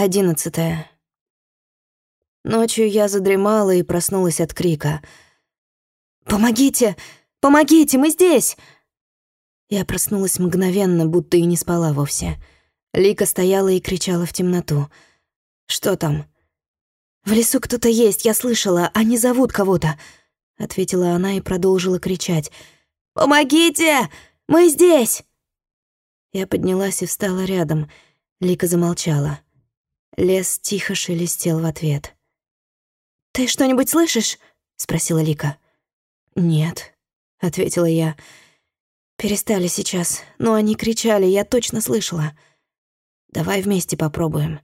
Одиннадцатое. Ночью я задремала и проснулась от крика. «Помогите! Помогите! Мы здесь!» Я проснулась мгновенно, будто и не спала вовсе. Лика стояла и кричала в темноту. «Что там?» «В лесу кто-то есть, я слышала, они зовут кого-то», — ответила она и продолжила кричать. «Помогите! Мы здесь!» Я поднялась и встала рядом. Лика замолчала. Лес тихо шелестел в ответ. «Ты что-нибудь слышишь?» — спросила Лика. «Нет», — ответила я. «Перестали сейчас, но они кричали, я точно слышала. Давай вместе попробуем».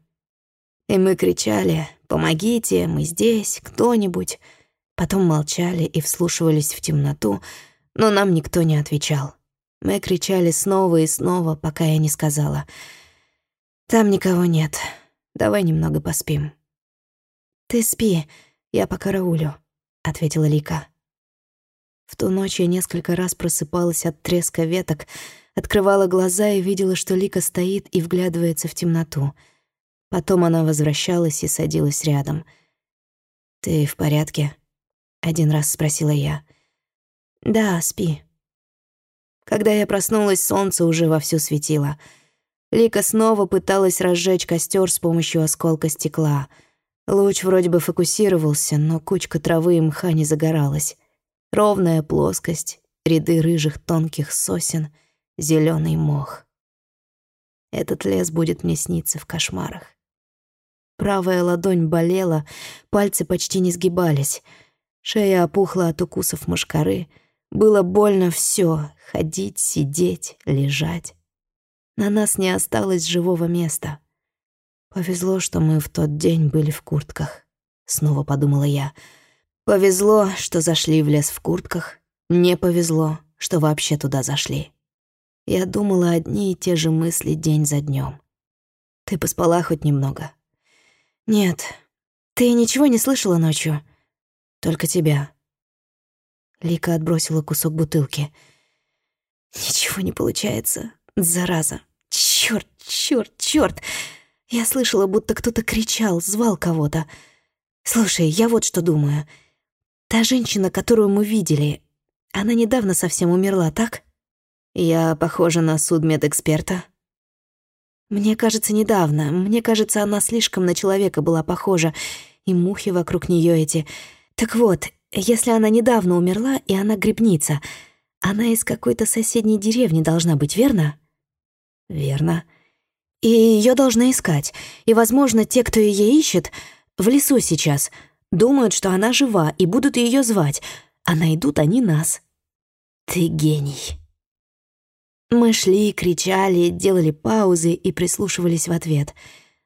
И мы кричали «Помогите, мы здесь, кто-нибудь». Потом молчали и вслушивались в темноту, но нам никто не отвечал. Мы кричали снова и снова, пока я не сказала. «Там никого нет. Давай немного поспим». «Ты спи, я по караулю», — ответила Лика. В ту ночь я несколько раз просыпалась от треска веток, открывала глаза и видела, что Лика стоит и вглядывается в темноту — Потом она возвращалась и садилась рядом. «Ты в порядке?» — один раз спросила я. «Да, спи». Когда я проснулась, солнце уже вовсю светило. Лика снова пыталась разжечь костер с помощью осколка стекла. Луч вроде бы фокусировался, но кучка травы и мха не загоралась. Ровная плоскость, ряды рыжих тонких сосен, зеленый мох. Этот лес будет мне сниться в кошмарах. Правая ладонь болела, пальцы почти не сгибались. Шея опухла от укусов мошкары. Было больно все: ходить, сидеть, лежать. На нас не осталось живого места. Повезло, что мы в тот день были в куртках. Снова подумала я. Повезло, что зашли в лес в куртках. Не повезло, что вообще туда зашли. Я думала одни и те же мысли день за днем. Ты поспала хоть немного? «Нет, ты ничего не слышала ночью? Только тебя». Лика отбросила кусок бутылки. «Ничего не получается, зараза. Чёрт, чёрт!» Я слышала, будто кто-то кричал, звал кого-то. «Слушай, я вот что думаю. Та женщина, которую мы видели, она недавно совсем умерла, так? Я похожа на судмедэксперта?» Мне кажется, недавно. Мне кажется, она слишком на человека была похожа. И мухи вокруг нее эти. Так вот, если она недавно умерла, и она грибница, она из какой-то соседней деревни должна быть, верно? Верно. И ее должны искать. И, возможно, те, кто ее ищет, в лесу сейчас, думают, что она жива, и будут ее звать, а найдут они нас. Ты гений. Мы шли, кричали, делали паузы и прислушивались в ответ.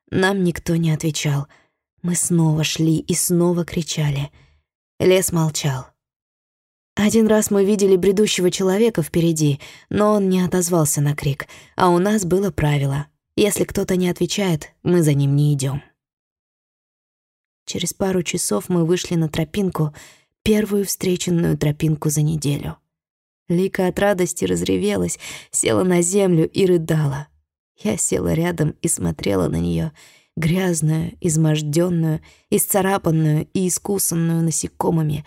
Нам никто не отвечал. Мы снова шли и снова кричали. Лес молчал. Один раз мы видели бредущего человека впереди, но он не отозвался на крик, а у нас было правило. Если кто-то не отвечает, мы за ним не идем. Через пару часов мы вышли на тропинку, первую встреченную тропинку за неделю. Лика от радости разревелась, села на землю и рыдала. Я села рядом и смотрела на нее, грязную, изможденную, исцарапанную и искусанную насекомыми,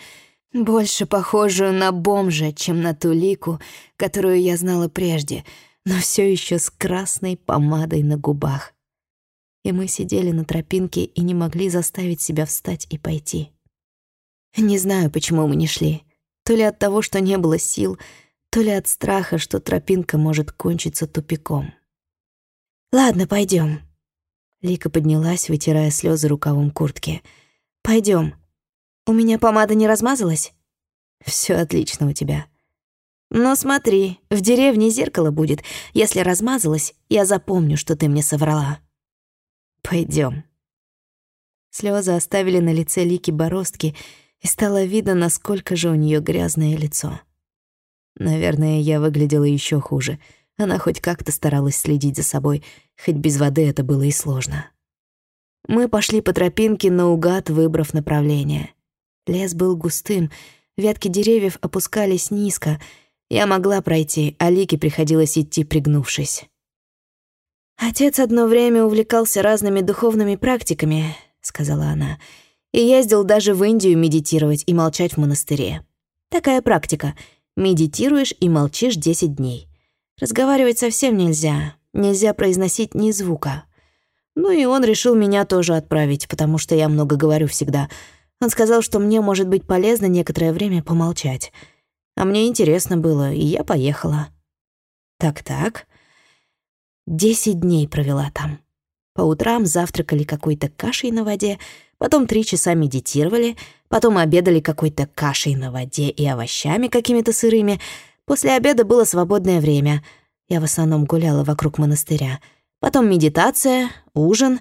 больше похожую на бомжа, чем на ту Лику, которую я знала прежде, но все еще с красной помадой на губах. И мы сидели на тропинке и не могли заставить себя встать и пойти. Не знаю, почему мы не шли. То ли от того, что не было сил, то ли от страха, что тропинка может кончиться тупиком. «Ладно, пойдем. Лика поднялась, вытирая слезы рукавом куртки. Пойдем. У меня помада не размазалась?» Все отлично у тебя». «Но смотри, в деревне зеркало будет. Если размазалась, я запомню, что ты мне соврала». Пойдем. Слезы оставили на лице Лики бороздки, и стало видно, насколько же у нее грязное лицо. Наверное, я выглядела еще хуже. Она хоть как-то старалась следить за собой, хоть без воды это было и сложно. Мы пошли по тропинке наугад, выбрав направление. Лес был густым, ветки деревьев опускались низко. Я могла пройти, а Лике приходилось идти, пригнувшись. «Отец одно время увлекался разными духовными практиками», — сказала она, «и ездил даже в Индию медитировать и молчать в монастыре. Такая практика. Медитируешь и молчишь 10 дней. Разговаривать совсем нельзя, нельзя произносить ни звука. Ну и он решил меня тоже отправить, потому что я много говорю всегда. Он сказал, что мне может быть полезно некоторое время помолчать. А мне интересно было, и я поехала. Так-так. Десять дней провела там. По утрам завтракали какой-то кашей на воде, потом три часа медитировали, потом обедали какой-то кашей на воде и овощами какими-то сырыми. После обеда было свободное время. Я в основном гуляла вокруг монастыря. Потом медитация, ужин.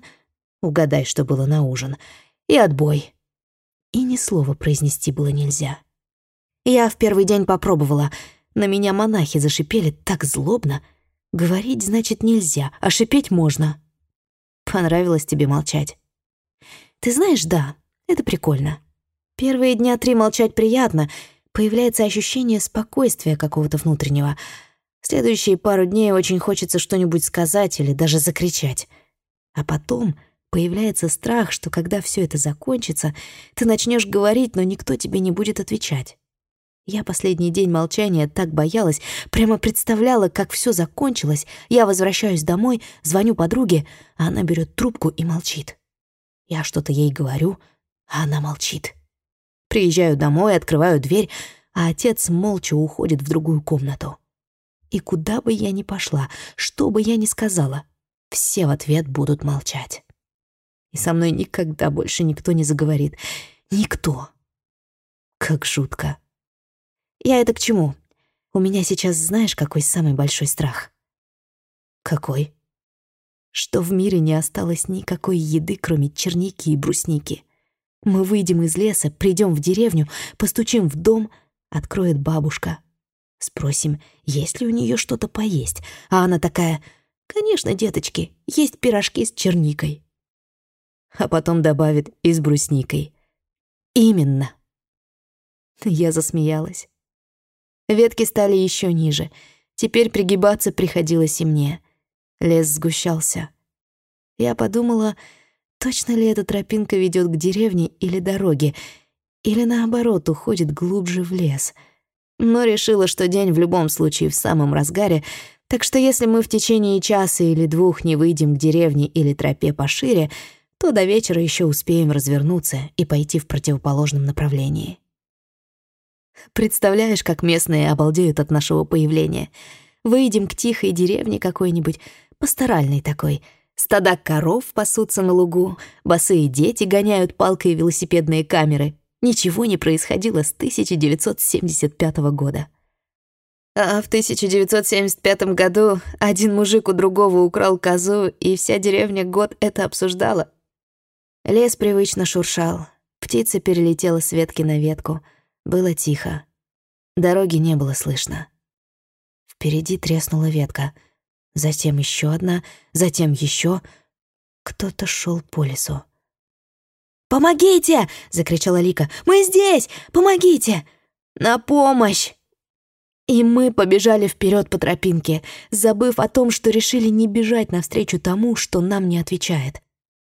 Угадай, что было на ужин. И отбой. И ни слова произнести было нельзя. Я в первый день попробовала. На меня монахи зашипели так злобно — Говорить, значит, нельзя, а шипеть можно. Понравилось тебе молчать? Ты знаешь, да, это прикольно. Первые дня три молчать приятно, появляется ощущение спокойствия какого-то внутреннего. Следующие пару дней очень хочется что-нибудь сказать или даже закричать. А потом появляется страх, что когда все это закончится, ты начнешь говорить, но никто тебе не будет отвечать. Я последний день молчания так боялась, прямо представляла, как все закончилось. Я возвращаюсь домой, звоню подруге, а она берет трубку и молчит. Я что-то ей говорю, а она молчит. Приезжаю домой, открываю дверь, а отец молча уходит в другую комнату. И куда бы я ни пошла, что бы я ни сказала, все в ответ будут молчать. И со мной никогда больше никто не заговорит. Никто. Как жутко. Я это к чему? У меня сейчас знаешь, какой самый большой страх? Какой? Что в мире не осталось никакой еды, кроме черники и брусники. Мы выйдем из леса, придем в деревню, постучим в дом, откроет бабушка. Спросим, есть ли у нее что-то поесть. А она такая, конечно, деточки, есть пирожки с черникой. А потом добавит и с брусникой. Именно. Я засмеялась. Ветки стали еще ниже. Теперь пригибаться приходилось и мне. Лес сгущался. Я подумала, точно ли эта тропинка ведет к деревне или дороге, или наоборот уходит глубже в лес. Но решила, что день в любом случае в самом разгаре, так что если мы в течение часа или двух не выйдем к деревне или тропе пошире, то до вечера еще успеем развернуться и пойти в противоположном направлении. Представляешь, как местные обалдеют от нашего появления. Выйдем к тихой деревне какой-нибудь, пасторальной такой. Стада коров пасутся на лугу, босые дети гоняют палкой велосипедные камеры. Ничего не происходило с 1975 года. А в 1975 году один мужик у другого украл козу, и вся деревня год это обсуждала. Лес привычно шуршал, птица перелетела с ветки на ветку — было тихо. Дороги не было слышно. Впереди треснула ветка. Затем еще одна, затем еще. Кто-то шел по лесу. «Помогите!» — закричала Лика. «Мы здесь! Помогите! На помощь!» И мы побежали вперед по тропинке, забыв о том, что решили не бежать навстречу тому, что нам не отвечает.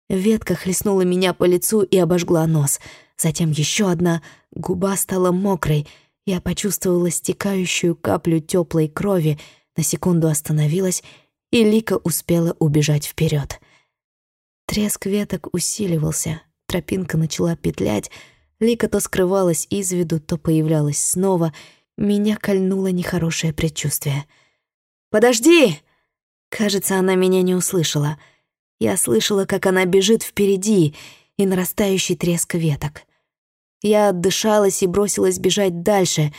Ветка хлестнула меня по лицу и обожгла нос — затем еще одна, губа стала мокрой, я почувствовала стекающую каплю теплой крови, на секунду остановилась, и Лика успела убежать вперед. Треск веток усиливался, тропинка начала петлять, Лика то скрывалась из виду, то появлялась снова. Меня кольнуло нехорошее предчувствие. «Подожди!» Кажется, она меня не услышала. Я слышала, как она бежит впереди, и нарастающий треск веток. Я отдышалась и бросилась бежать дальше.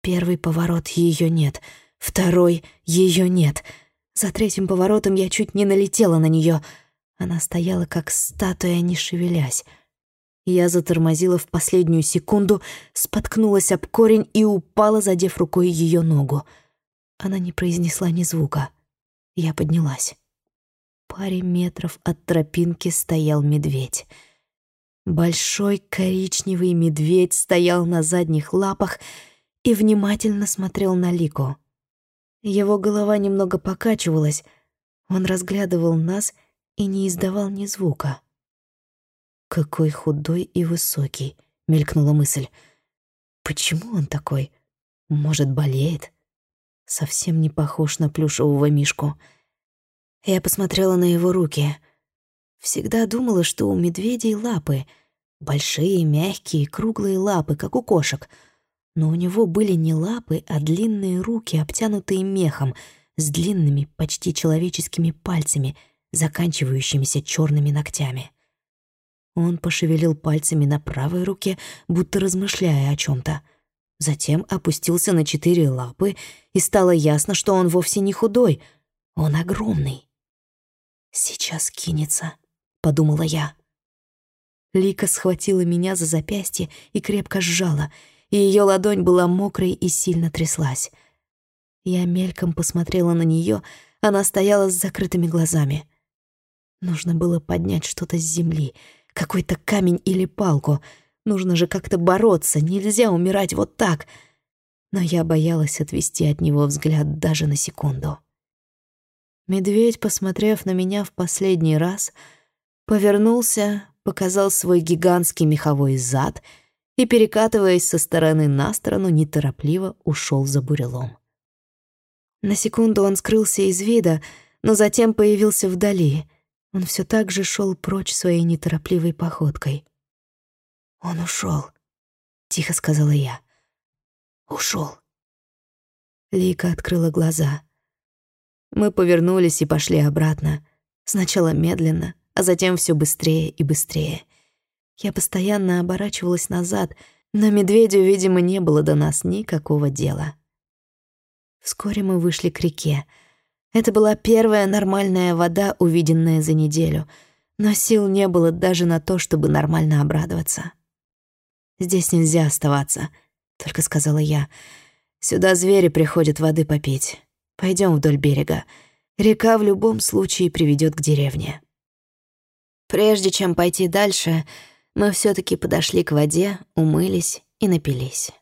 Первый поворот ее нет, второй ее нет. За третьим поворотом я чуть не налетела на нее. Она стояла как статуя, не шевелясь. Я затормозила в последнюю секунду, споткнулась об корень и упала, задев рукой ее ногу. Она не произнесла ни звука. Я поднялась. В паре метров от тропинки стоял медведь. Большой коричневый медведь стоял на задних лапах и внимательно смотрел на Лику. Его голова немного покачивалась, Он разглядывал нас и не издавал ни звука. «Какой худой и высокий», — мелькнула мысль. «Почему он такой? Может, болеет?» Совсем не похож на плюшевого мишку. Я посмотрела на его руки. Всегда думала, что у медведей лапы. Большие, мягкие, круглые лапы, как у кошек. Но у него были не лапы, а длинные руки, обтянутые мехом, с длинными, почти человеческими пальцами, заканчивающимися черными ногтями. Он пошевелил пальцами на правой руке, будто размышляя о чем то Затем опустился на четыре лапы, и стало ясно, что он вовсе не худой, он огромный. «Сейчас кинется», — подумала я. Лика схватила меня за запястье и крепко сжала, и ее ладонь была мокрой и сильно тряслась. Я мельком посмотрела на нее, она стояла с закрытыми глазами. Нужно было поднять что-то с земли — какой-то камень или палку. Нужно же как-то бороться, нельзя умирать вот так. Но я боялась отвести от него взгляд даже на секунду. Медведь, посмотрев на меня в последний раз, повернулся, показал свой гигантский меховой зад и, перекатываясь со стороны на сторону, неторопливо ушел за бурелом. На секунду он скрылся из вида, но затем появился вдали — он все так же шел прочь своей неторопливой походкой. «Он ушел, тихо сказала я. Ушел. Лика открыла глаза. Мы повернулись и пошли обратно. Сначала медленно, а затем все быстрее и быстрее. Я постоянно оборачивалась назад, но медведю, видимо, не было до нас никакого дела. Вскоре мы вышли к реке — это была первая нормальная вода, увиденная за неделю, но сил не было даже на то, чтобы нормально обрадоваться. «Здесь нельзя оставаться», — только сказала я. «Сюда звери приходят воды попить. Пойдем вдоль берега. Река в любом случае приведет к деревне». Прежде чем пойти дальше, мы все таки подошли к воде, умылись и напились.